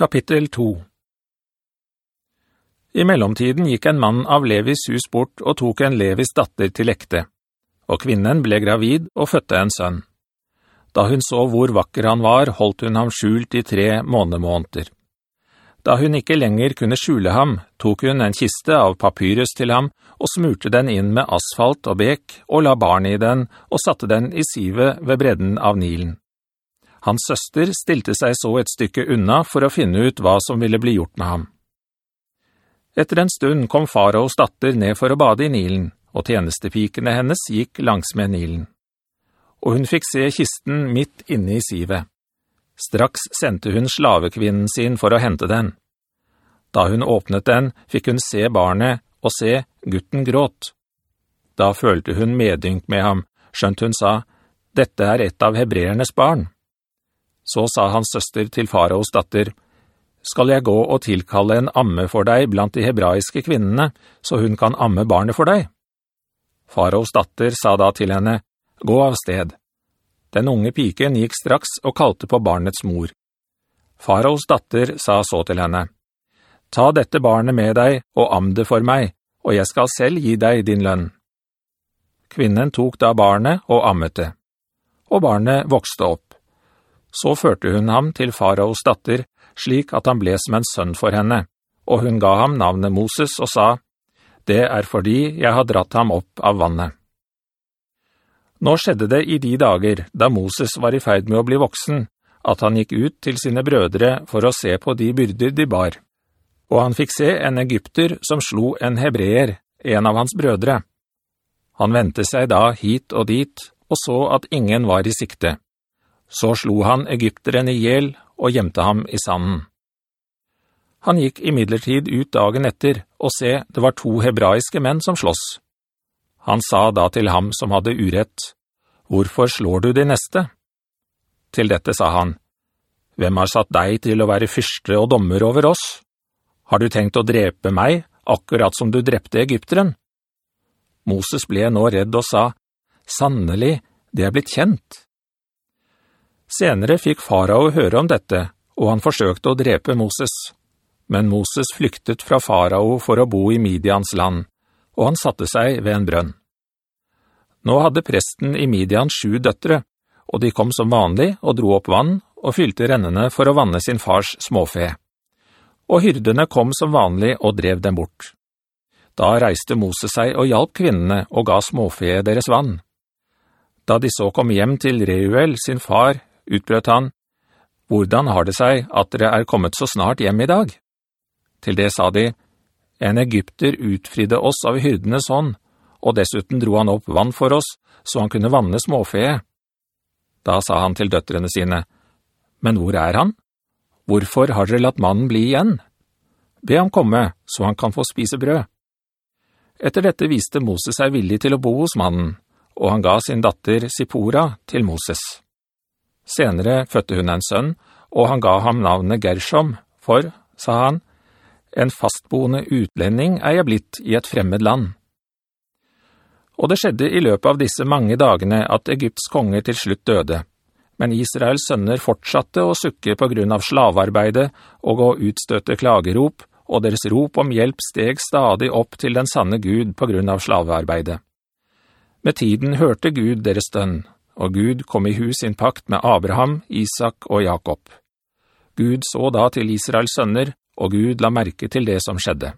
Kapittel 2 I mellomtiden gikk en mann av Levis hus bort og tok en Levis datter til ekte, og kvinnen ble gravid og fødte en sønn. Da hun så hvor vakker han var, holdt hun ham skjult i tre månemåneder. Da hun ikke lenger kunne skjule ham, tok hun en kiste av papyrus til ham og smurte den inn med asfalt og bek og la barn i den og satte den i sivet ved bredden av Nilen. Hans søster stilte seg så et stykke unna for å finne ut hva som ville bli gjort med ham. Etter en stund kom faraos datter ned for å bade i Nilen, og tjenestepikene hennes gikk langs med Nilen. Og hun fikk se kisten midt inne i sivet. Straks sendte hun slavekvinnen sin for å hente den. Da hun åpnet den, fikk hun se barnet, og se, gutten gråt. Da følte hun medynk med ham, skjønt hun sa, «Dette er et av hebreernes barn.» Så sa hans søster til faraos datter, «Skal jeg gå og tilkalle en amme for deg blant de hebraiske kvinnene, så hun kan amme barnet for deg?» Faraos datter sa da til henne, «Gå av sted.» Den unge piken gikk straks og kalte på barnets mor. Faraos datter sa så til henne, «Ta dette barnet med deg og am det for meg, og jeg skal selv gi deg din lønn.» Kvinnen tok da barnet og ammet det, og barnet vokste opp. Så førte hun ham til faraos datter, slik at han ble som en sønn for henne, og hun ga ham navnet Moses og sa, «Det er fordi jeg har dratt ham opp av vannet.» Nå skjedde det i de dager, da Moses var i ferd med å bli voksen, at han gikk ut til sine brødre for å se på de byrder de bar. Og han fikk se en egypter som slo en hebreer, en av hans brødre. Han ventet seg da hit og dit, og så at ingen var i sikte. Så slo han egypteren i hjel og gjemte ham i sanden. Han gikk i midlertid ut dagen etter, og se, det var to hebraiske menn som slåss. Han sa da til ham som hadde urett, «Hvorfor slår du de neste?» Til dette sa han, «Hvem har satt deg til å være fyrste og dommer over oss? Har du tenkt å drepe meg, akkurat som du drepte egypteren?» Moses ble nå redd og sa, «Sannelig, det er blitt kjent.» Senere fikk farao høre om dette, og han forsøkte å drepe Moses. Men Moses flyktet fra farao for å bo i Midians land, og han satte seg ved en brønn. Nå hadde presten i Midian sju døttere, og de kom som vanlig og dro opp vann og fylte rennene for å vanne sin fars småfe. Og hyrdene kom som vanlig og drev dem bort. Da reiste Moses seg og hjalp kvinnene og ga småfe deres vann. Da de så kom hjem til Reuel, sin far, utbrøt han, «Hvordan har det seg at dere er kommet så snart hjem i dag?» Til det sa de, «En egypter utfridde oss av hyrdenes hånd, og dessuten dro han opp vann for oss, så han kunne vanne småfe.» Da sa han til døtrene sine, «Men hvor er han? Hvorfor har dere latt mannen bli igjen? Be ham komme, så han kan få spise brød.» Etter dette viste Moses seg villig til å bo hos mannen, og han ga sin datter Sippora til Moses. Senere fødte hun en sønn, og han ga ham navnet Gershom, for, sa han, en fastboende utlending er jeg blitt i et fremmed land. Og det skjedde i løpet av disse mange dagene at Egypts konge til slutt døde, men Israels sønner fortsatte å sukke på grunn av slavarbeidet og å utstøte klagerop, og deres rop om hjelp steg stadig opp til den sanne Gud på grunn av slavearbeidet. Med tiden hørte Gud deres stønn, og Gud kom i hus sin pakt med Abraham, Isak og Jakob. Gud så da til Israels sønner, og Gud la merke til det som skjedde.